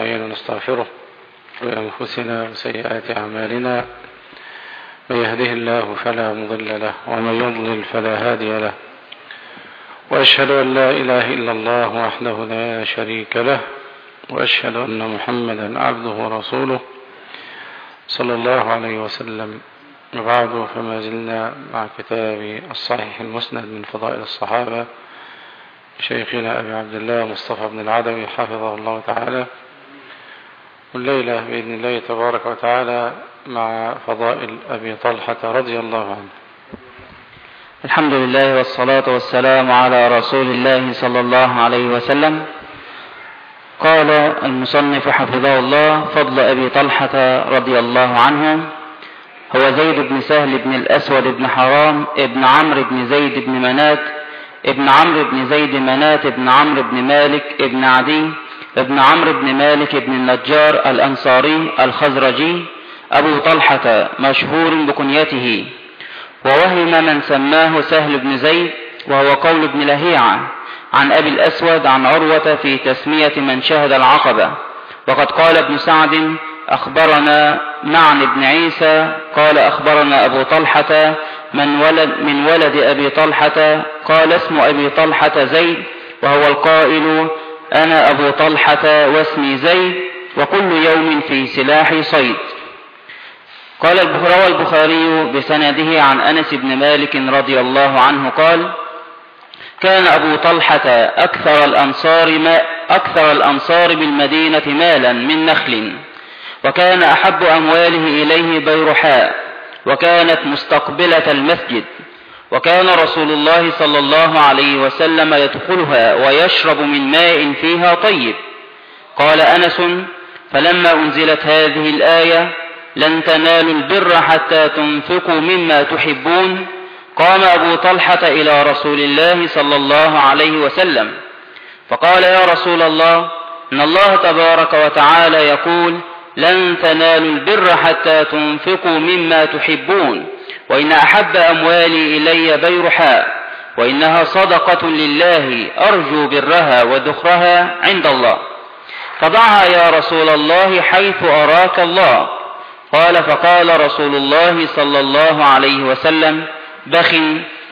ونستغفره لأنفسنا وسيئات أعمالنا من يهده الله فلا مضل له ومن يضلل فلا هادي له وأشهد أن لا إله إلا الله وحده لا شريك له وأشهد أن محمدا عبده ورسوله صلى الله عليه وسلم وبعد فما زلنا مع كتاب الصحيح المسند من فضائل الصحابة شيخنا أبي عبد الله مصطفى بن العدوي حفظه الله تعالى والليلة بإذن الله تبارك وتعالى مع فضائل أبي طلحة رضي الله عنه. الحمد لله والصلاة والسلام على رسول الله صلى الله عليه وسلم. قال المصنف حفظه الله فضل أبي طلحة رضي الله عنه هو زيد بن سهل بن الأسود بن حرام ابن عمرو بن زيد بن منات ابن عمرو بن زيد منات ابن عمرو بن مالك ابن عدي ابن عمرو بن مالك بن النجار الأنصاري الخزرجي أبو طلحة مشهور بكنيته ووهم من سماه سهل بن زيد وهو قول ابن لهيعة عن أبي الأسود عن عروة في تسمية من شهد العقبة. وقد قال ابن سعد أخبرنا معن بن عيسى قال أخبرنا أبو طلحة من ولد, من ولد أبي طلحة قال اسم أبي طلحة زيد وهو القائل أنا أبو طلحة واسمي زيد وكل يوم في سلاح صيد. قال روى البخاري بسنده عن أنس بن مالك رضي الله عنه قال كان أبو طلحة أكثر الأنصار ما أكثر الأنصار بالمدينة مالا من نخل وكان أحب أمواله إليه بيرحاء وكانت مستقبلة المسجد. وكان رسول الله صلى الله عليه وسلم يدخلها ويشرب من ماء فيها طيب. قال أنس فلما أنزلت هذه الآية لن تنالوا البر حتى تنفقوا مما تحبون قام أبو طلحة إلى رسول الله صلى الله عليه وسلم فقال يا رسول الله إن الله تبارك وتعالى يقول لن تنالوا البر حتى تنفقوا مما تحبون. وإن أحب أموالي إلي بيرحاء وإنها صدقة لله أرجو برها وذخرها عند الله. فضعها يا رسول الله حيث أراك الله. قال فقال رسول الله صلى الله عليه وسلم بخ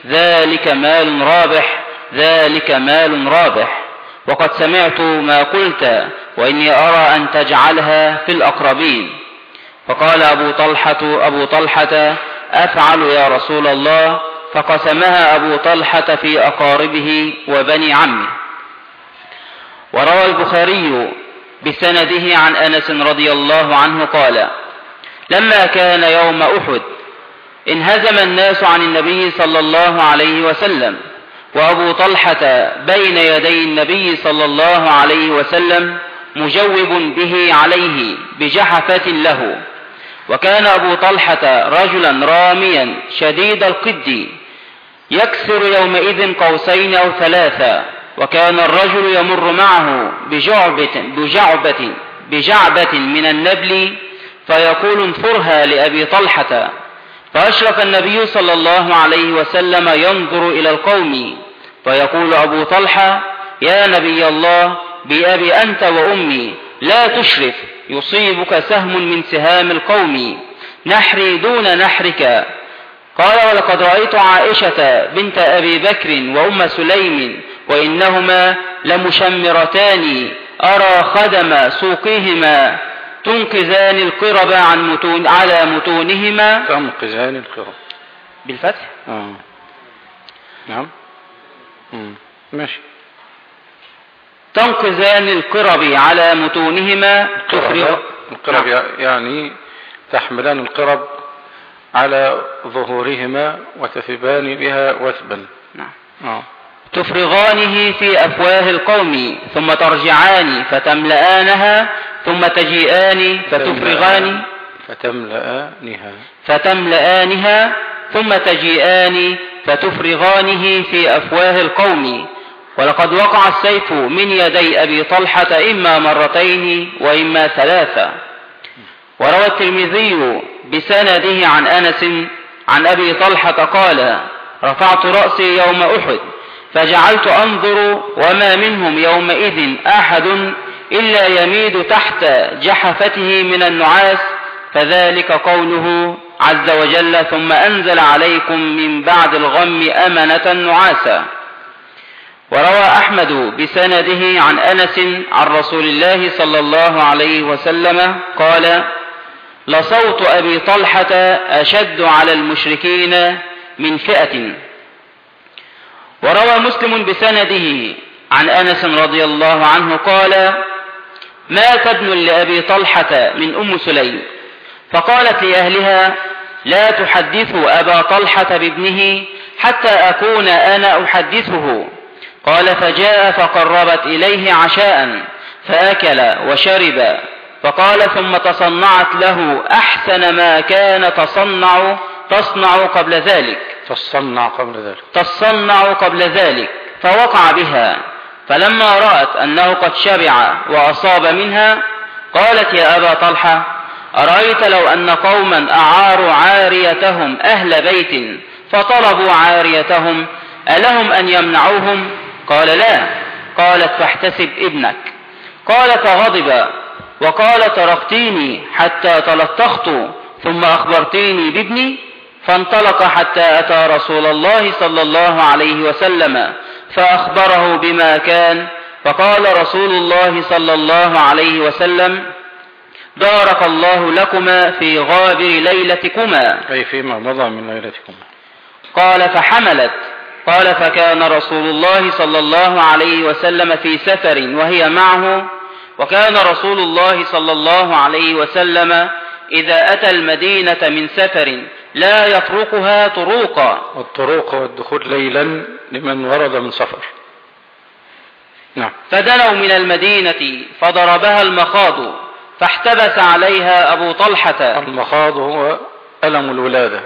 ذلك مال رابح ذلك مال رابح. وقد سمعت ما قلت وإني أرى أن تجعلها في الأقربين. فقال أبو طلحة أبو طلحة أفعل يا رسول الله فقسمها أبو طلحة في أقاربه وبني عمه. وروى البخاري بسنده عن أنس رضي الله عنه قال لما كان يوم أحد انهزم الناس عن النبي صلى الله عليه وسلم وأبو طلحة بين يدي النبي صلى الله عليه وسلم مجوب به عليه بجحفة له. وكان أبو طلحة رجلا راميا شديد القد يكسر يومئذ قوسين أو ثلاثة وكان الرجل يمر معه بجعبة, بجعبة, بجعبة من النبل فيقول انفرها لأبي طلحة. فأشرف النبي صلى الله عليه وسلم ينظر إلى القوم فيقول أبو طلحة يا نبي الله بأبي أنت وأمي لا تشرف. يصيبك سهم من سهام القوم. نحري دون نحرك. قال ولقد رأيت عائشة بنت أبي بكر وأم سليم وإنهما لمشمرتان. أرى خدم سوقهما تنقذان القرب عن متون على متونهما. تنقذان القرب. بالفتح؟ آه. نعم. مم. ماشي. تنقذان القرب على متونهما. تفرغ القرب يعني تحملان القرب على ظهورهما وتثبان بها وثبا. نعم. آه. تفرغانه في أفواه القوم ثم ترجعان فتملآنها ثم تجيئان فتفرغان. فتملأنها فتملآنها ثم تجيئان فتفرغانه في أفواه القوم. ولقد وقع السيف من يدي أبي طلحة إما مرتين وإما ثلاثة. وروى الترمذي بسنده عن أنس عن أبي طلحة قال رفعت رأسي يوم أحد فجعلت أنظر وما منهم يومئذ أحد إلا يميد تحت جحفته من النعاس فذلك قوله عز وجل ثم أنزل عليكم من بعد الغم أمنة نعاسا. وروى أحمد بسنده عن أنس عن رسول الله صلى الله عليه وسلم قال لصوت أبي طلحة أشد على المشركين من فئة وروى مسلم بسنده عن أنس رضي الله عنه قال مات ابن لأبي طلحة من أم سليم فقالت لأهلها لا تحدثوا أبا طلحة بابنه حتى أكون أنا أحدثه قال فجاء فقربت إليه عشاء فأكل وشرب فقال ثم تصنعت له أحسن ما كان تصنع تصنع قبل ذلك. تصنع قبل ذلك. تصنع قبل ذلك فوقع بها. فلما رأت أنه قد شبع وأصاب منها قالت يا أبا طلحة أرأيت لو أن قوما أعاروا عاريتهم أهل بيت فطلبوا عاريتهم ألهم أن يمنعوهم؟ قال لا. قالت فاحتسب ابنك. قال فغضب وقال تركتيني حتى تلطخت ثم أخبرتيني بابني فانطلق حتى أتى رسول الله صلى الله عليه وسلم فأخبره بما كان. فقال رسول الله صلى الله عليه وسلم بارك الله لكما في غابر ليلتكما. أي فيما مضى من ليلتكما. قال فحملت. قال فكان رسول الله صلى الله عليه وسلم في سفر وهي معه وكان رسول الله صلى الله عليه وسلم إذا أتى المدينة من سفر لا يطرقها طروقا. والطروق والدخول ليلا لمن ورد من سفر. نعم. فدنوا من المدينة فضربها المخاض فاحتبس عليها أبو طلحة. المخاض هو ألم الولادة.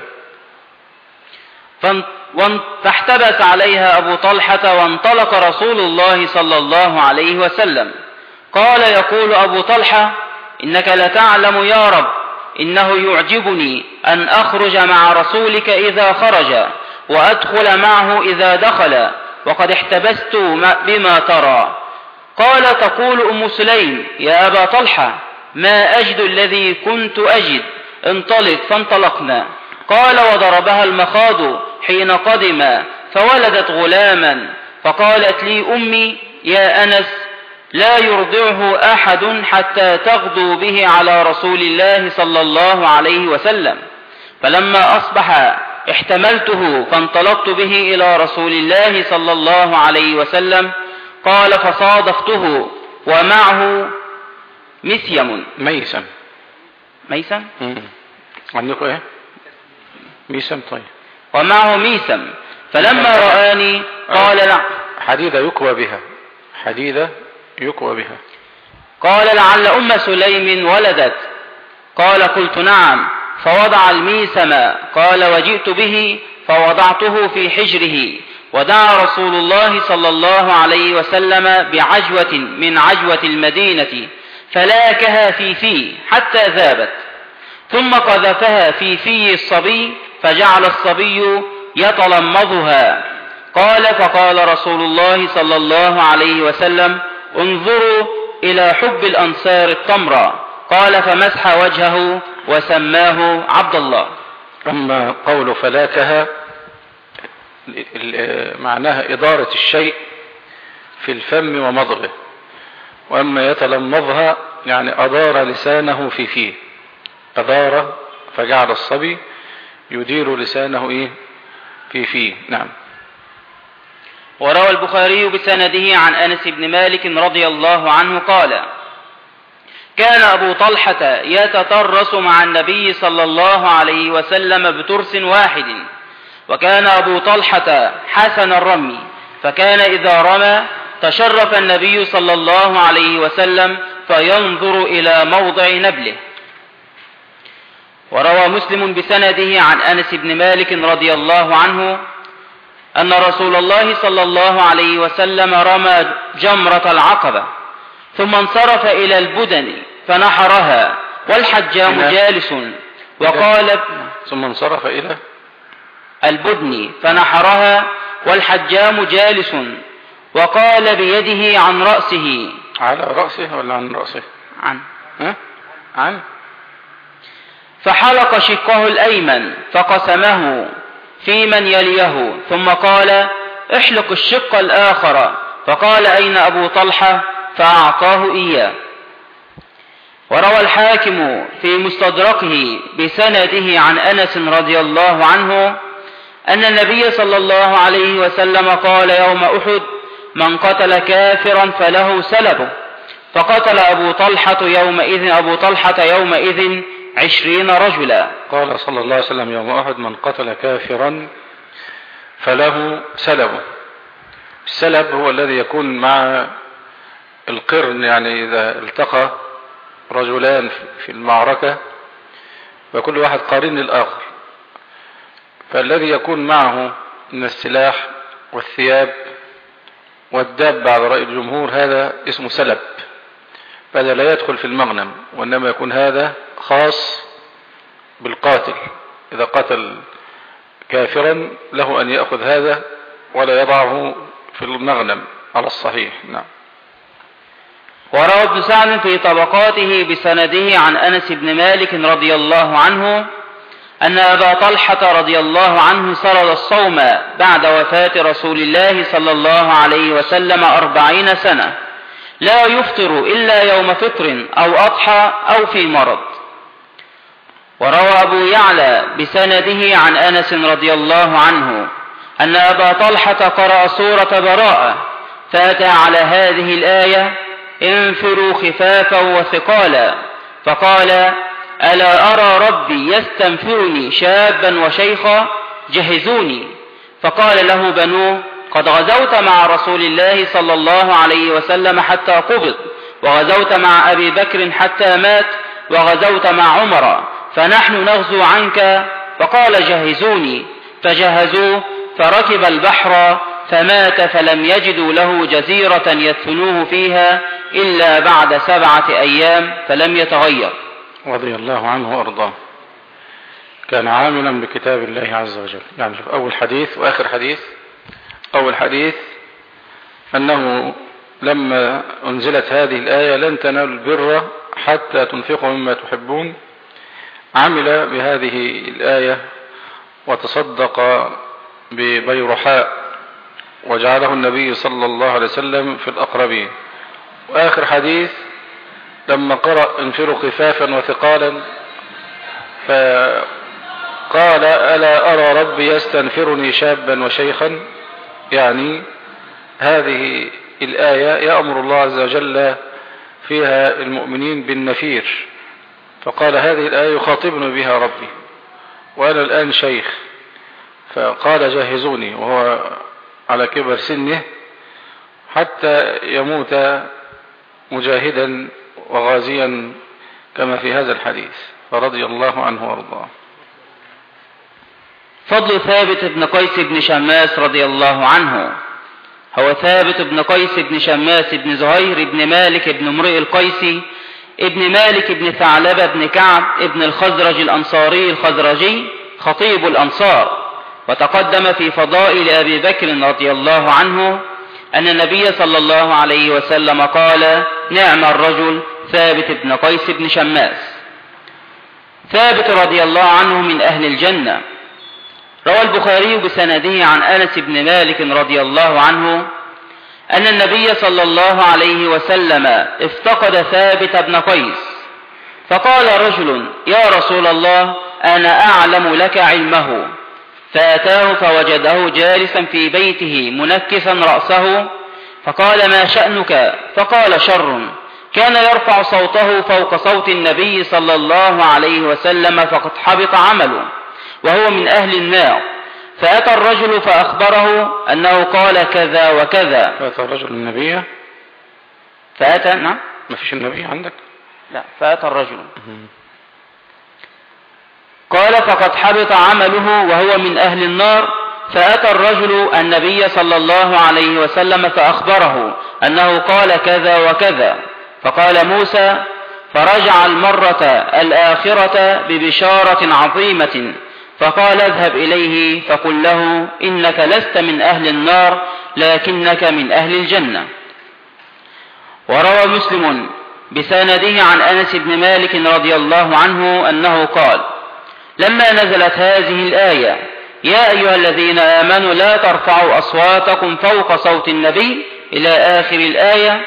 فاحتبس عليها أبو طلحة وانطلق رسول الله صلى الله عليه وسلم. قال يقول أبو طلحة إنك لتعلم يا رب إنه يعجبني أن أخرج مع رسولك إذا خرج وأدخل معه إذا دخل وقد احتبست بما ترى. قال تقول أم سليم يا أبا طلحة ما أجد الذي كنت أجد. انطلق فانطلقنا. قال وضربها المخاض حين قدم فولدت غلاما فقالت لي أمي يا أنس لا يرضعه أحد حتى تغدو به على رسول الله صلى الله عليه وسلم. فلما أصبح احتملته فانطلقت به إلى رسول الله صلى الله عليه وسلم قال فصادفته ومعه مسيم ميسم ميسم عندكم إيه؟ ميسم طيب. ومعه ميسم فلما رآني قال لا. حديدة يكوى بها. حديدة يكوى بها. قال لعل أم سليم ولدت. قال قلت نعم. فوضع الميسم قال وجئت به فوضعته في حجره. ودعا رسول الله صلى الله عليه وسلم بعجوة من عجوة المدينة. فلاكها في فيه حتى ذابت. ثم قذفها في في الصبي فجعل الصبي يتلمضها قال فقال رسول الله صلى الله عليه وسلم انظروا إلى حب الأنصار التمر قال فمسح وجهه وسماه عبد الله. أما قول فلاكها معناها إدارة الشيء في الفم ومضغه. وأما يتلمضها يعني أدار لسانه في فيه. أدار فجعل الصبي يدير لسانه إيه؟ في فيه نعم. وروى البخاري بسنده عن أنس بن مالك رضي الله عنه قال كان أبو طلحة يتطرس مع النبي صلى الله عليه وسلم بترس واحد وكان أبو طلحة حسن الرمي فكان إذا رمى تشرف النبي صلى الله عليه وسلم فينظر إلى موضع نبله. وروى مسلم بسنده عن أنس بن مالك رضي الله عنه أن رسول الله صلى الله عليه وسلم رمى جمرة العقبة ثم انصرف إلى البدن فنحرها والحجام جالس وقال ثم انصرف إلى البدن فنحرها والحجام جالس وقال بيده عن رأسه. على رأسه ولا عن رأسه؟ عن. ها؟ عن. فحلق شقه الأيمن فقسمه في من يليه ثم قال احلق الشق الآخر. فقال أين أبو طلحة؟ فأعطاه إياه. وروى الحاكم في مستدركه بسنده عن أنس رضي الله عنه أن النبي صلى الله عليه وسلم قال يوم أحد من قتل كافرا فله سلبه. فقتل أبو طلحة يومئذ أبو طلحة يومئذ عشرين رجلا. قال صلى الله عليه وسلم يوم أحد من قتل كافرا فله سلبه السلب هو الذي يكون مع القرن يعني إذا التقى رجلان في المعركة وكل واحد قارن للآخر. فالذي يكون معه من السلاح والثياب والداب على رأي الجمهور هذا اسمه سلب. فهذا لا يدخل في المغنم وإنما يكون هذا خاص بالقاتل. إذا قتل كافرا له أن يأخذ هذا ولا يضعه في المغنم. على الصحيح. نعم. وروى ابن سعد في طبقاته بسنده عن أنس بن مالك رضي الله عنه أن أبا طلحة رضي الله عنه سرد الصوم بعد وفاة رسول الله صلى الله عليه وسلم أربعين سنة. لا يفطر إلا يوم فطر أو أضحى أو في مرض. وروى أبو يعلى بسنده عن أنس رضي الله عنه أن أبا طلحة قرأ سورة براءة فأتى على هذه الآية انفروا خفافا وثقالا. فقال ألا أرى ربي يستنفرني شابا وشيخا؟ جهزوني. فقال له بنوه قد غزوت مع رسول الله صلى الله عليه وسلم حتى قبض وغزوت مع أبي بكر حتى مات وغزوت مع عمر. فنحن نغزو عنك فقال جهزوني فجهزوه فركب البحر فمات فلم يجدوا له جزيرة يدفنوه فيها إلا بعد سبعة أيام فلم يتغير. رضي الله عنه وأرضاه. كان عاملا بكتاب الله عز وجل. يعني شوف أول حديث وآخر حديث. أول حديث أنه لما أنزلت هذه الآية لن تنالوا البر حتى تنفقوا مما تحبون. عمل بهذه الآية وتصدق ببيرحاء وجعله النبي صلى الله عليه وسلم في الأقربين. وآخر حديث لما قرأ انفروا خفافا وثقالا فقال ألا أرى ربي يستنفرني شابا وشيخا؟ يعني هذه الآية يأمر الله عز وجل فيها المؤمنين بالنفير. فقال هذه الآية يخاطبني بها ربي وأنا الآن شيخ. فقال جهزوني وهو على كبر سنه حتى يموت مجاهدا وغازيا كما في هذا الحديث فرضي الله عنه وأرضاه. فضل ثابت بن قيس بن شماس رضي الله عنه. هو ثابت بن قيس بن شماس بن زهير بن مالك بن امرئ القيسي ابن مالك بن ثعلبة بن كعب ابن الخزرج الأنصاري الخزرجي خطيب الأنصار. وتقدم في فضائل أبي بكر رضي الله عنه أن النبي صلى الله عليه وسلم قال نعم الرجل ثابت بن قيس بن شماس. ثابت رضي الله عنه من أهل الجنة. روى البخاري بسنده عن أنس بن مالك رضي الله عنه أن النبي صلى الله عليه وسلم افتقد ثابت بن قيس. فقال رجل يا رسول الله أنا أعلم لك علمه. فأتاه فوجده جالسا في بيته منكسا رأسه. فقال ما شأنك؟ فقال شر. كان يرفع صوته فوق صوت النبي صلى الله عليه وسلم فقد حبط عمله وهو من أهل النار فأتى الرجل فأخبره أنه قال كذا وكذا. فأتى الرجل النبي. فأتى نعم. ما فيش النبي عندك؟ لا فأتى الرجل. قال فقد حبط عمله وهو من أهل النار. فأتى الرجل النبي صلى الله عليه وسلم فأخبره أنه قال كذا وكذا. فقال موسى فرجع المرة الآخرة ببشارة عظيمة فقال اذهب إليه فقل له إنك لست من أهل النار لكنك من أهل الجنة. وروى مسلم بسنده عن أنس بن مالك رضي الله عنه أنه قال لما نزلت هذه الآية يا أيها الذين آمنوا لا ترفعوا أصواتكم فوق صوت النبي إلى آخر الآية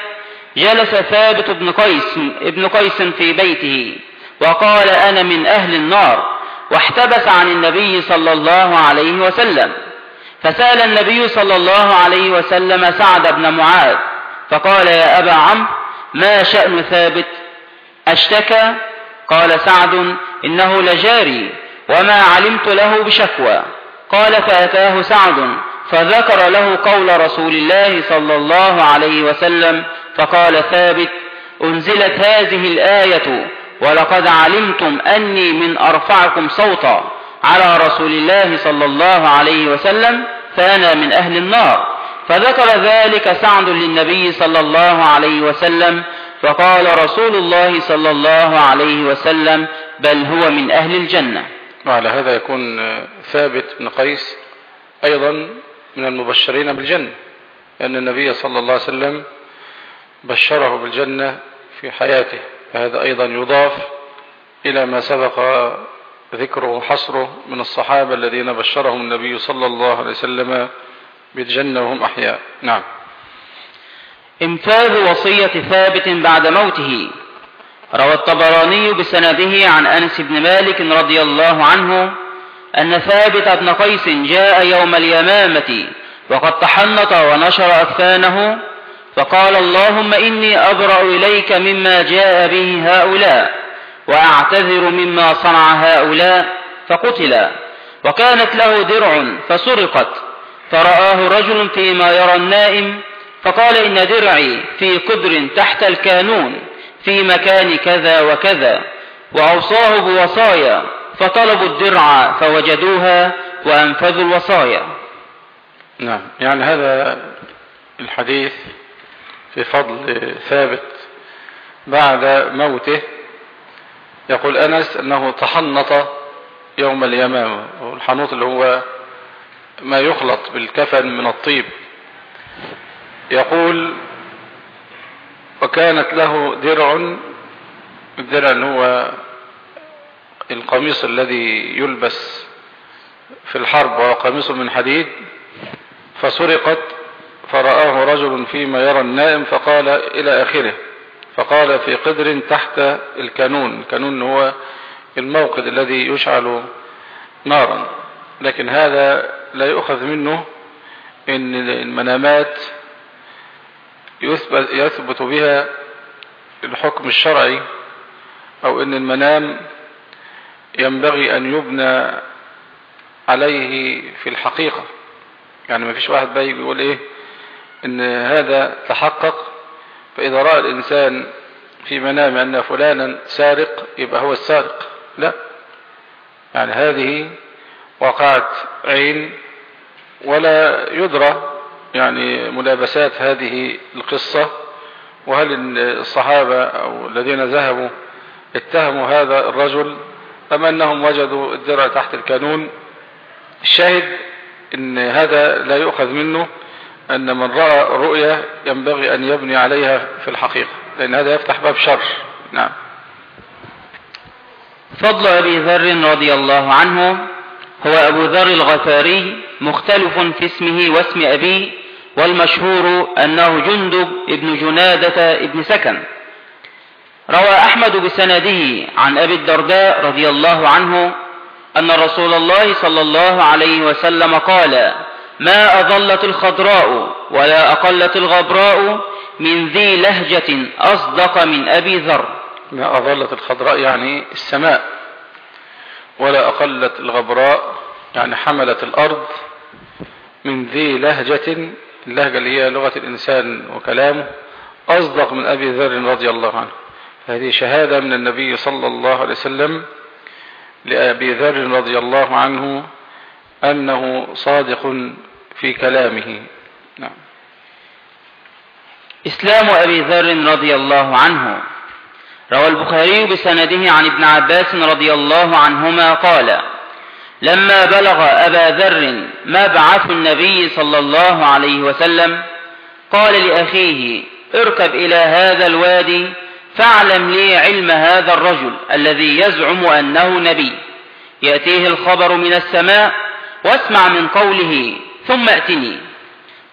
جلس ثابت بن قيس ابن قيس في بيته وقال أنا من أهل النار واحتبس عن النبي صلى الله عليه وسلم. فسأل النبي صلى الله عليه وسلم سعد بن معاذ فقال يا أبا عمرو ما شأن ثابت؟ أشتكى؟ قال سعد إنه لجاري وما علمت له بشكوى. قال فأتاه سعد فذكر له قول رسول الله صلى الله عليه وسلم فقال ثابت أنزلت هذه الآية ولقد علمتم أني من أرفعكم صوتا على رسول الله صلى الله عليه وسلم فأنا من أهل النار. فذكر ذلك سعد للنبي صلى الله عليه وسلم فقال رسول الله صلى الله عليه وسلم بل هو من أهل الجنة. وعلى هذا يكون ثابت بن قيس أيضا من المبشرين بالجنة لأن النبي صلى الله عليه وسلم بشره بالجنة في حياته. فهذا أيضا يضاف إلى ما سبق ذكره وحصره من الصحابة الذين بشرهم النبي صلى الله عليه وسلم بالجنة وهم أحياء. نعم. انفاذ وصية ثابت بعد موته. روى الطبراني بسنده عن أنس بن مالك رضي الله عنه أن ثابت بن قيس جاء يوم اليمامة وقد تحنط ونشر أكفانه فقال اللهم إني أبرأ إليك مما جاء به هؤلاء وأعتذر مما صنع هؤلاء فقتل وكانت له درع فسرقت. فرآه رجل فيما يرى النائم فقال إن درعي في قدر تحت الكانون في مكان كذا وكذا. وأوصاه بوصايا فطلبوا الدرع فوجدوها وأنفذوا الوصايا. نعم. يعني هذا الحديث في فضل ثابت بعد موته. يقول أنس أنه تحنط يوم اليمامة والحنوط اللي هو ما يخلط بالكفن من الطيب. يقول وكانت له درع الدرع هو القميص الذي يلبس في الحرب وهو قميص من حديد فسرقت فرآه رجل فيما يرى النائم فقال إلى آخره فقال في قدر تحت الكانون الكانون هو الموقد الذي يشعل نارا لكن هذا لا يؤخذ منه إن المنامات يثبت, يثبت بها الحكم الشرعي أو إن المنام ينبغي أن يبنى عليه في الحقيقة. يعني ما فيش واحد بقى يقول إيه إن هذا تحقق فإذا رأى الإنسان في منام أن فلانا سارق يبقى هو السارق. لا. يعني هذه وقعت عين ولا يدرى يعني ملابسات هذه القصة وهل الصحابة أو الذين ذهبوا اتهموا هذا الرجل أم أنهم وجدوا الدرع تحت الكانون؟ الشاهد إن هذا لا يؤخذ منه. أن من رأى رؤية ينبغي أن يبني عليها في الحقيقة لأن هذا يفتح باب شر. نعم. فضل أبي ذر رضي الله عنه هو أبو ذر الغفاري مختلف في اسمه واسم أبيه والمشهور أنه جندب ابن جنادة ابن سكن. روى أحمد بسنده عن أبي الدرداء رضي الله عنه أن رسول الله صلى الله عليه وسلم قال ما أظلت الخضراء ولا أقلت الغبراء من ذي لهجة أصدق من أبي ذر. ما أظلت الخضراء يعني السماء ولا أقلت الغبراء يعني حملت الأرض من ذي لهجة اللهجة اللي هي لغة الإنسان وكلامه أصدق من أبي ذر رضي الله عنه. هذه شهادة من النبي صلى الله عليه وسلم لأبي ذر رضي الله عنه أنه صادق في كلامه. نعم. إسلام أبي ذر رضي الله عنه. روى البخاري بسنده عن ابن عباس رضي الله عنهما قال لما بلغ أبا ذر مبعث النبي صلى الله عليه وسلم قال لأخيه اركب إلى هذا الوادي فاعلم لي علم هذا الرجل الذي يزعم أنه نبي. يأتيه الخبر من السماء واسمع من قوله ثم ائتني.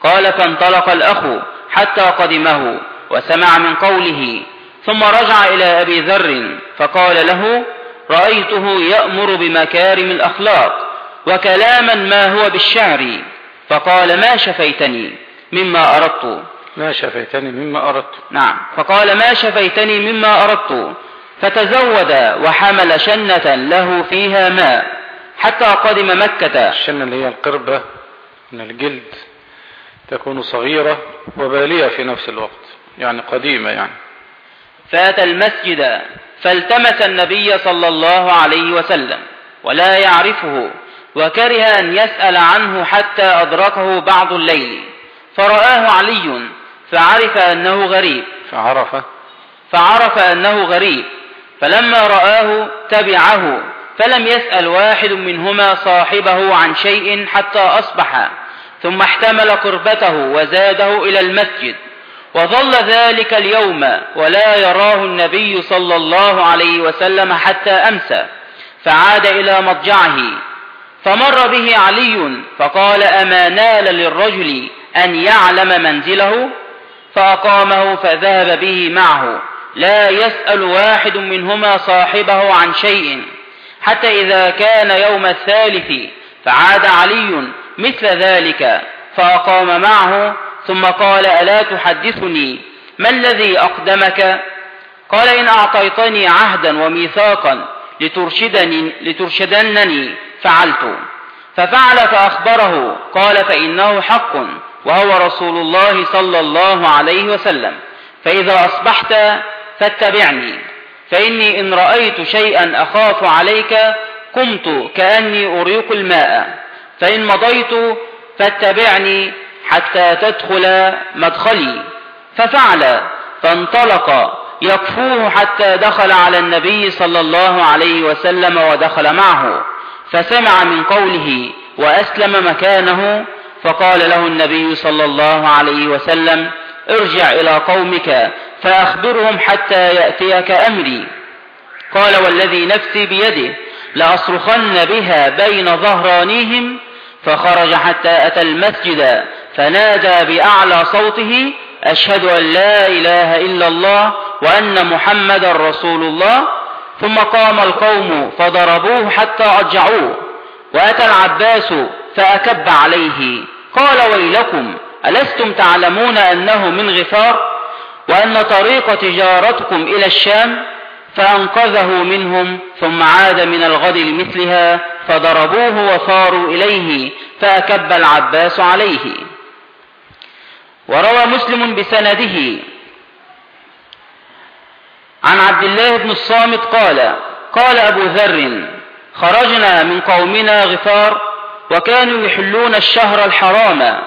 قال فانطلق الأخ حتى قدمه وسمع من قوله ثم رجع إلى أبي ذر فقال له رأيته يأمر بمكارم الأخلاق وكلاما ما هو بالشعر. فقال ما شفيتني مما أردت. ما شفيتني مما أردت. نعم. فقال ما شفيتني مما أردت. فتزود وحمل شنة له فيها ماء. حتى قدم مكة. الشنة اللي هي القربة من الجلد تكون صغيرة وبالية في نفس الوقت يعني قديمة يعني. فأتى المسجد فالتمس النبي صلى الله عليه وسلم ولا يعرفه وكره أن يسأل عنه حتى أدركه بعض الليل. فرآه علي فعرف أنه غريب. فعرف. فعرف أنه غريب. فلما رآه تبعه. فلم يسأل واحد منهما صاحبه عن شيء حتى أصبح ثم احتمل قربته وزاده إلى المسجد وظل ذلك اليوم ولا يراه النبي صلى الله عليه وسلم حتى أمسى فعاد إلى مضجعه فمر به علي فقال أما نال للرجل أن يعلم منزله؟ فأقامه فذهب به معه لا يسأل واحد منهما صاحبه عن شيء. حتى إذا كان يوم الثالث فعاد علي مثل ذلك فأقام معه ثم قال ألا تحدثني؟ ما الذي أقدمك؟ قال إن أعطيتني عهدا وميثاقا لترشدني لترشدنني فعلت. ففعل فأخبره قال فإنه حق وهو رسول الله صلى الله عليه وسلم فإذا أصبحت فاتبعني. فإني إن رأيت شيئا أخاف عليك قمت كأني أريق الماء. فإن مضيت فاتبعني حتى تدخل مدخلي. ففعل فانطلق يكفوه حتى دخل على النبي صلى الله عليه وسلم ودخل معه. فسمع من قوله وأسلم مكانه فقال له النبي صلى الله عليه وسلم ارجع إلى قومك فأخبرهم حتى يأتيك أمري. قال والذي نفسي بيده لأصرخن بها بين ظهرانيهم فخرج حتى أتى المسجد فنادى بأعلى صوته أشهد أن لا إله إلا الله وأن محمد رسول الله. ثم قام القوم فضربوه حتى أرجعوه وأتى العباس فأكب عليه. قال ويلكم ألستم تعلمون أنه من غفار؟ وأن طريق تجارتكم إلى الشام فأنقذه منهم ثم عاد من الغد لمثلها فضربوه وصاروا إليه فأكب العباس عليه. وروى مسلم بسنده عن عبد الله بن الصامت قال قال أبو ذر خرجنا من قومنا غفار وكانوا يحلون الشهر الحرام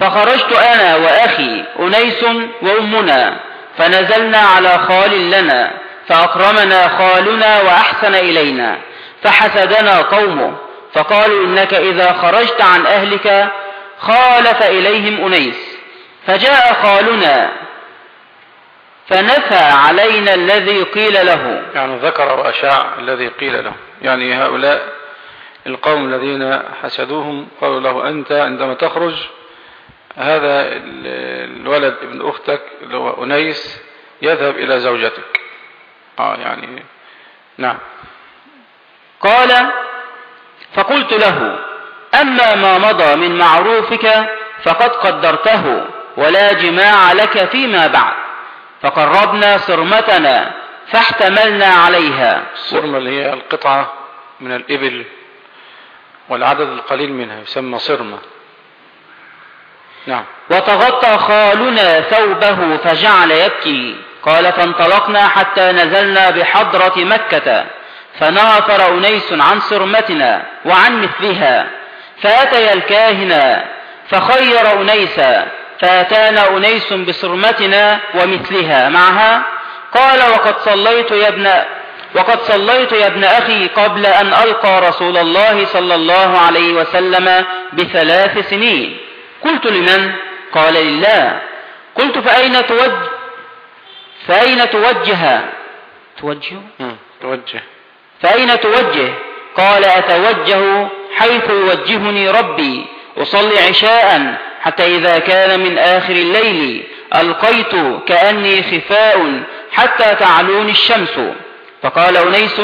فخرجت أنا وأخي أنيس وأمنا فنزلنا على خال لنا فأكرمنا خالنا وأحسن إلينا فحسدنا قومه فقالوا إنك إذا خرجت عن أهلك خالف إليهم أنيس فجاء خالنا فنفى علينا الذي قيل له. يعني ذكر وأشاع الذي قيل له. يعني هؤلاء القوم الذين حسدوهم قالوا له أنت عندما تخرج هذا الولد ابن أختك اللي هو أنيس يذهب إلى زوجتك. آه يعني نعم. قال فقلت له أما ما مضى من معروفك فقد قدرته ولا جماع لك فيما بعد. فقربنا صرمتنا فاحتملنا عليها. الصرمة اللي هي القطعة من الإبل والعدد القليل منها يسمى صرمة. نعم. وتغطى خالنا ثوبه فجعل يبكي. قال فانطلقنا حتى نزلنا بحضرة مكة فنافر أنيس عن صرمتنا وعن مثلها فأتي الكاهن فخير أنيسا فأتانا أنيس بصرمتنا ومثلها معها. قال وقد صليت يا ابن وقد صليت يا ابن أخي قبل أن ألقى رسول الله صلى الله عليه وسلم بثلاث سنين. قلت لمن؟ قال لله. قلت فأين توجه فأين توجه؟ توجه. توجه. فأين توجه؟ قال أتوجه حيث يوجهني ربي. أصلي عشاء حتى إذا كان من آخر الليل. ألقيت كأني خفاء حتى تعلوني الشمس. فقال أنيس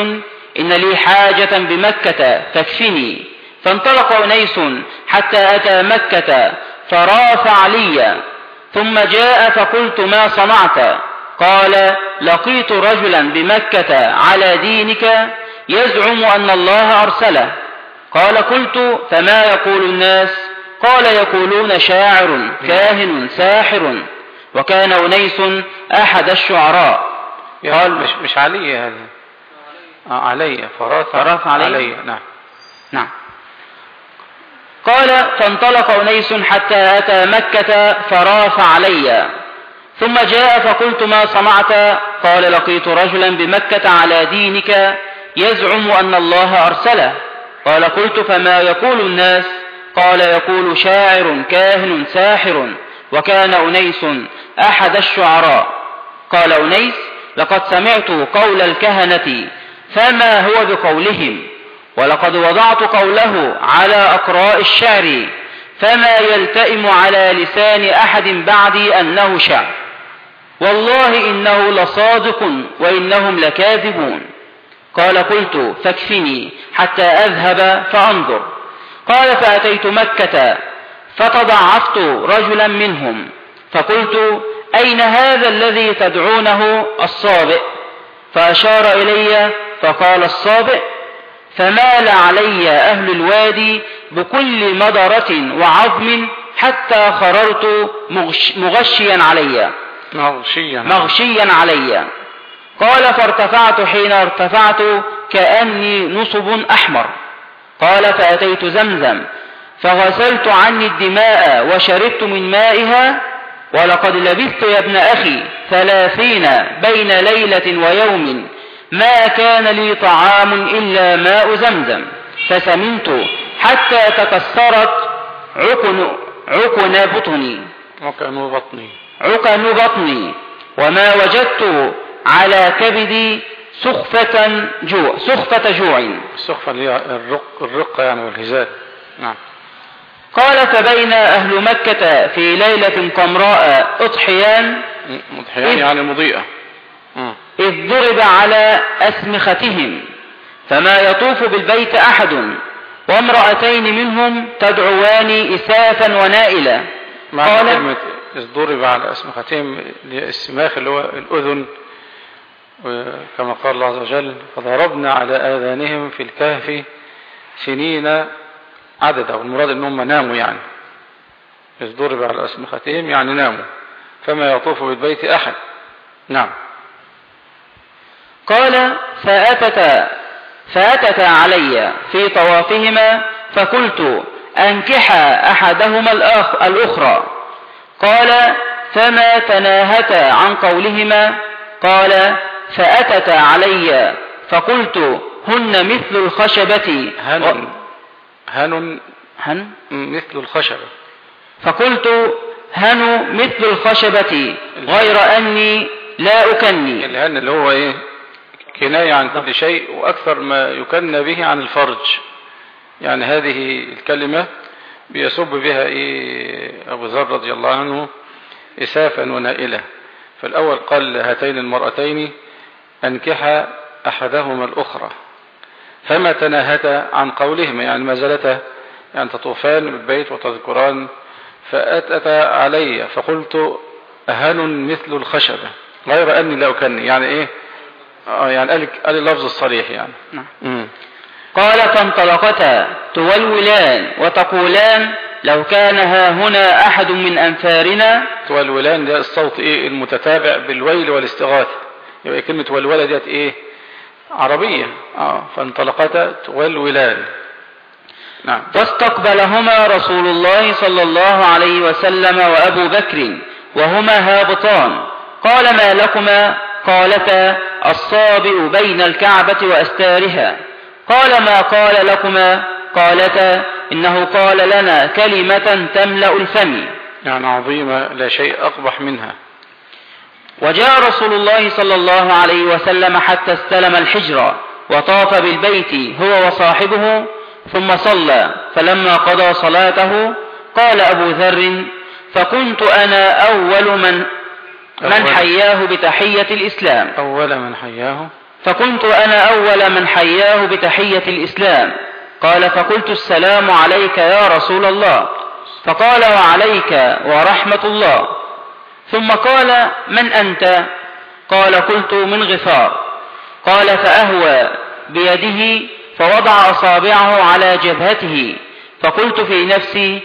إن لي حاجة بمكة فاكفني. فانطلق أنيس حتى أتى مكة. فرافع لي ثم جاء فقلت ما صنعت؟ قال لقيت رجلا بمكة على دينك يزعم أن الله أرسله. قال قلت فما يقول الناس؟ قال يقولون شاعر كاهن ساحر وكان أنيس أحد الشعراء. قال مش مش علي هذا. آه علي فرافع علي. علي نعم. نعم. قال فانطلق أنيس حتى أتى مكة فرافع علي. ثم جاء فقلت ما صنعت؟ قال لقيت رجلا بمكة على دينك يزعم أن الله أرسله. قال قلت فما يقول الناس؟ قال يقول شاعر كاهن ساحر وكان أنيس أحد الشعراء. قال أنيس لقد سمعت قول الكهنة فما هو بقولهم؟ ولقد وضعت قوله على أقراء الشعر فما يلتئم على لسان أحد بعدي أنه شعر. والله إنه لصادق وإنهم لكاذبون. قال قلت فاكفني حتى أذهب فأنظر. قال فأتيت مكة فتضعفت رجلا منهم. فقلت أين هذا الذي تدعونه الصابئ؟ فأشار إلي فقال الصابئ فمال علي أهل الوادي بكل مضرة وعظم حتى خررت مغش مغشيا علي. مغشيا. مغشيا علي. قال فارتفعت حين ارتفعت كأني نصب أحمر. قال فأتيت زمزم. فغسلت عني الدماء وشربت من مائها. ولقد لبثت يا ابن أخي ثلاثين بين ليلة ويوم. ما كان لي طعام إلا ماء زمزم فسمنت حتى تكسرت عقن, عقن بطني. وكانوا بطني. عقن بطني. وما وجدت على كبدي سخفة جوع سخفة جوع. السخفة اللي هي الرق الرقة يعني والهزال. نعم. قال فبين أهل مكة في ليلة قمراء أضحيان. مضحيان إذ- يعني مضيئة. إذ ضرب على أسمختهم فما يطوف بالبيت أحد وامرأتين منهم تدعوان إسافا ونائلا. معنى قال كلمة إذ ضرب على أسمختهم السماخ اللي هو الأذن كما قال الله عز وجل فضربنا على آذانهم في الكهف سنين عددا. والمراد أنهم ناموا يعني. إذ ضرب على أسمختهم يعني ناموا. فما يطوف بالبيت أحد. نعم. قال فأتت فأتت علي في طوافهما فقلت أنكحا أحدهما الآخ الأخرى. قال فما تناهتا عن قولهما؟ قال فأتت علي فقلت هن مثل الخشبة. هن هن هن؟ مثل الخشبة. فقلت هن مثل الخشبة غير أني لا أكني. الهن اللي هو إيه؟ كناية عن كل شيء وأكثر ما يكنى به عن الفرج. يعني هذه الكلمة بيسب بها إيه أبو ذر رضي الله عنه اسافا ونائلة فالأول قال هاتين المرأتين انكحا أحدهما الأخرى. فما تناهتا عن قولهما؟ يعني ما زالتا يعني تطوفان بالبيت وتذكران. فأتتا علي فقلت أهن مثل الخشبة غير أني لا أكني. يعني إيه؟ آه يعني قال قال اللفظ الصريح يعني. نعم. قال فانطلقتا تولولان وتقولان لو كان ها هنا أحد من أنفارنا. والولان ده الصوت إيه؟ المتتابع بالويل والاستغاثة. يبقى كلمة والولة ديت إيه؟ عربية. آه فانطلقتا تولولان. نعم. فاستقبلهما رسول الله صلى الله عليه وسلم وأبو بكر وهما هابطان. قال ما لكما؟ قالتا الصابئ بين الكعبة وأستارها. قال ما قال لكما؟ قالتا إنه قال لنا كلمة تملأ الفم. يعني عظيمة لا شيء أقبح منها. وجاء رسول الله صلى الله عليه وسلم حتى استلم الحجر وطاف بالبيت هو وصاحبه ثم صلى. فلما قضى صلاته قال أبو ذر فكنت أنا أول من من حياه بتحية الإسلام. أول من حياه. فكنت أنا أول من حياه بتحية الإسلام. قال فقلت السلام عليك يا رسول الله. فقال وعليك ورحمة الله. ثم قال من أنت؟ قال قلت من غفار. قال فأهوى بيده فوضع أصابعه على جبهته. فقلت في نفسي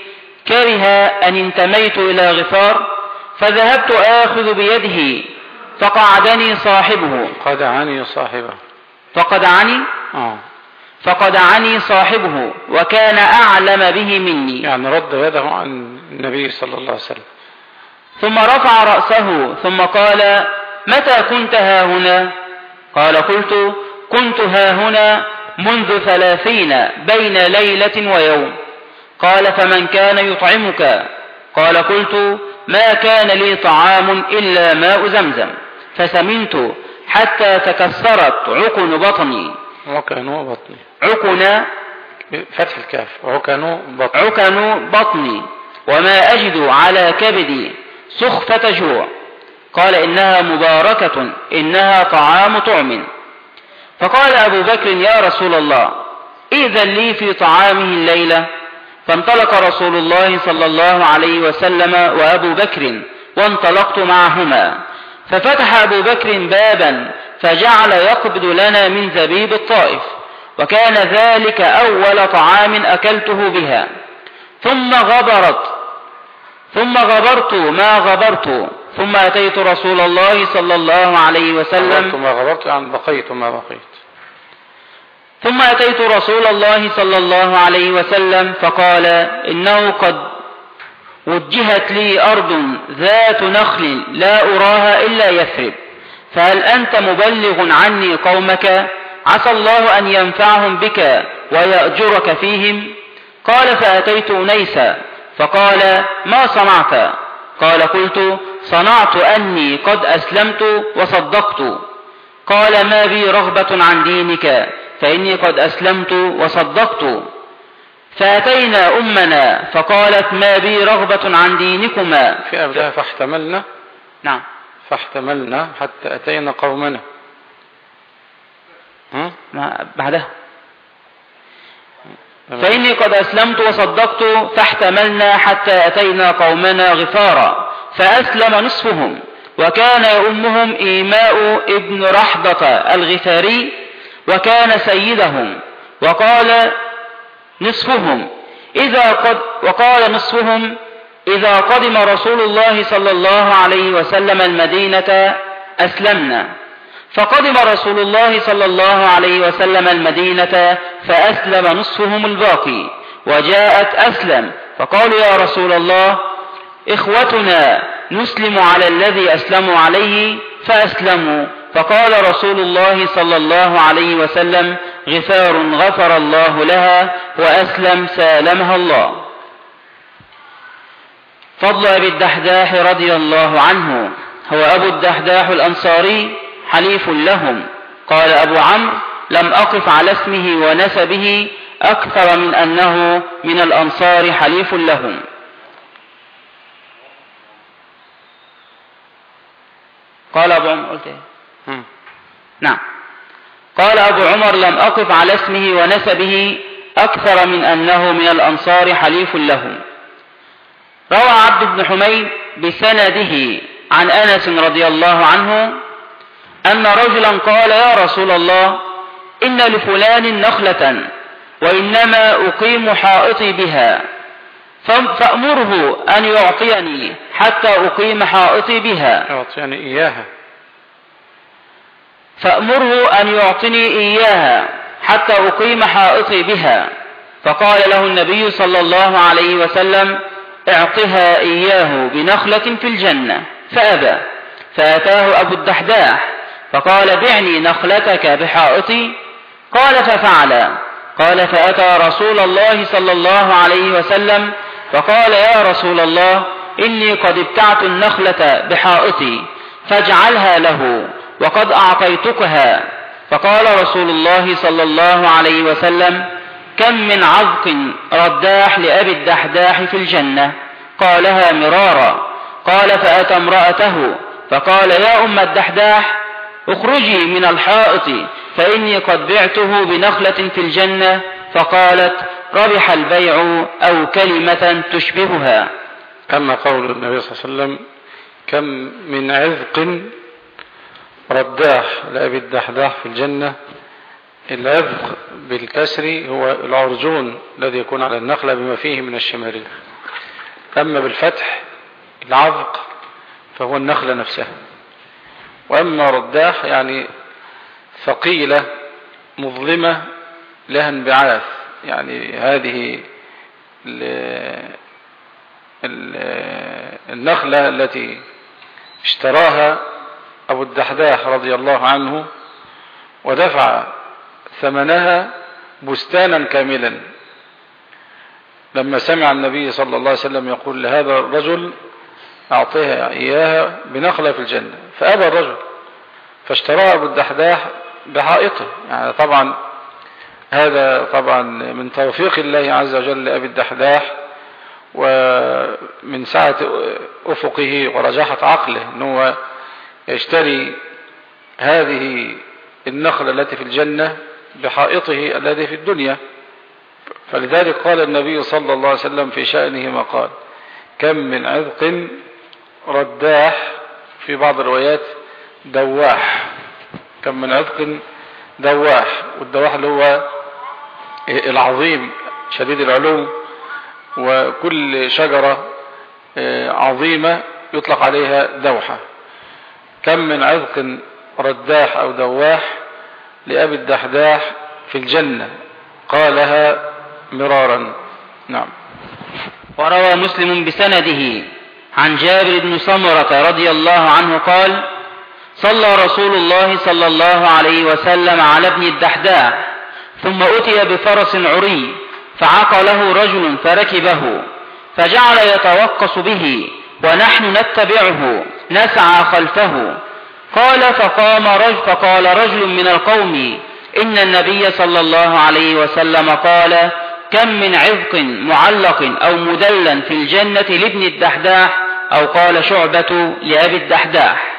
كره أن انتميت إلى غفار؟ فذهبت آخذ بيده فقعدني صاحبه. قدعني صاحبه. فقدعني؟ آه. فقدعني صاحبه وكان أعلم به مني. يعني رد يده عن النبي صلى الله عليه وسلم. ثم رفع رأسه ثم قال متى كنت ها هنا؟ قال قلت كنت ها هنا منذ ثلاثين بين ليلة ويوم. قال فمن كان يطعمك؟ قال قلت ما كان لي طعام إلا ماء زمزم فسمنت حتى تكسرت عقن بطني. عكنوا بطني. عقن فتح الكاف. عكنوا بطني. عكن بطني. وما أجد على كبدي سخفة جوع. قال إنها مباركة إنها طعام طعم. فقال أبو بكر يا رسول الله إذن لي في طعامه الليلة. فانطلق رسول الله صلى الله عليه وسلم وأبو بكر وانطلقت معهما. ففتح أبو بكر بابا فجعل يقبض لنا من زبيب الطائف وكان ذلك أول طعام أكلته بها. ثم غبرت ثم غبرت ما غبرت. ثم أتيت رسول الله صلى الله عليه وسلم. غبرت ما غبرت يعني بقيت ما بقيت. ثم أتيت رسول الله صلى الله عليه وسلم فقال إنه قد وجهت لي أرض ذات نخل لا أراها إلا يثرب فهل أنت مبلغ عني قومك؟ عسى الله أن ينفعهم بك ويأجرك فيهم؟ قال فأتيت أنيسا فقال ما صنعت؟ قال قلت صنعت أني قد أسلمت وصدقت. قال ما بي رغبة عن دينك؟ فإني قد أسلمت وصدقت. فأتينا أمنا فقالت ما بي رغبة عن دينكما. في قبلها فاحتملنا. نعم. فاحتملنا حتى أتينا قومنا؟ ما بعدها فإني قد أسلمت وصدقت فاحتملنا حتى أتينا قومنا غفارا. فأسلم نصفهم. وكان يؤمهم إيماء ابن رحبة الغفاري وكان سيدهم وقال نصفهم. إذا قد وقال نصفهم إذا قدم رسول الله صلى الله عليه وسلم المدينة أسلمنا. فقدم رسول الله صلى الله عليه وسلم المدينة فأسلم نصفهم الباقي وجاءت أسلم. فقالوا يا رسول الله إخوتنا نسلم على الذي أسلموا عليه فأسلموا. فقال رسول الله صلى الله عليه وسلم غفار غفر الله لها وأسلم سالمها الله. فضل أبي الدحداح رضي الله عنه هو أبو الدحداح الأنصاري حليف لهم. قال أبو عمرو لم أقف على اسمه ونسبه أكثر من أنه من الأنصار حليف لهم. قال أبو عمر قلت إيه؟ نعم. قال أبو عمر لم أقف على اسمه ونسبه أكثر من أنه من الأنصار حليف لهم روى عبد بن حميد بسنده عن أنس رضي الله عنه أن رجلا قال يا رسول الله إن لفلان نخلة وإنما أقيم حائطي بها فأمره أن يعطيني حتى أقيم حائطي بها. يعطيني إياها. فأمره أن يعطني إياها حتى أقيم حائطي بها. فقال له النبي صلى الله عليه وسلم اعطها إياه بنخلة في الجنة. فأبى. فأتاه أبو الدحداح فقال بعني نخلتك بحائطي. قال ففعل قال فأتى رسول الله صلى الله عليه وسلم فقال يا رسول الله إني قد ابتعت النخلة بحائطي فاجعلها له. وقد أعطيتكها. فقال رسول الله صلى الله عليه وسلم كم من عذق رداح لأبي الدحداح في الجنة؟ قالها مرارا. قال فأتى امرأته فقال يا أم الدحداح اخرجي من الحائط فإني قد بعته بنخلة في الجنة. فقالت ربح البيع أو كلمة تشبهها. أما قول النبي صلى الله عليه وسلم كم من عذق رداح لأبي الدحداح في الجنة العذق بالكسر هو العرجون الذي يكون على النخلة بما فيه من الشماريخ أما بالفتح العذق فهو النخلة نفسها. وأما رداح يعني ثقيلة مظلمة لها انبعاث. يعني هذه النخلة التي اشتراها أبو الدحداح رضي الله عنه ودفع ثمنها بستانا كاملا. لما سمع النبي صلى الله عليه وسلم يقول لهذا الرجل أعطيها إياها بنخلة في الجنة. فأبى الرجل فاشتراها أبو الدحداح بحائطه. يعني طبعا هذا طبعا من توفيق الله عز وجل لأبي الدحداح ومن سعة أفقه ورجاحة عقله أنه يشتري هذه النخلة التي في الجنة بحائطه الذي في الدنيا. فلذلك قال النبي صلى الله عليه وسلم في شأنه ما قال كم من عذق رداح في بعض الروايات دواح. كم من عذق دواح والدواح اللي هو العظيم شديد العلوم وكل شجرة آه، عظيمة يطلق عليها دوحة. كم من عذق رداح أو دواح لأبي الدحداح في الجنة. قالها مرارا. نعم. وروى مسلم بسنده عن جابر بن سمرة رضي الله عنه قال صلى رسول الله صلى الله عليه وسلم على ابن الدحداح ثم أتي بفرس عري فعقله رجل فركبه فجعل يتوقص به ونحن نتبعه. نسعى خلفه. قال فقام رجل فقال رجل من القوم إن النبي صلى الله عليه وسلم قال كم من عذق معلق أو مدلا في الجنة لابن الدحداح؟ أو قال شعبة لأبي الدحداح.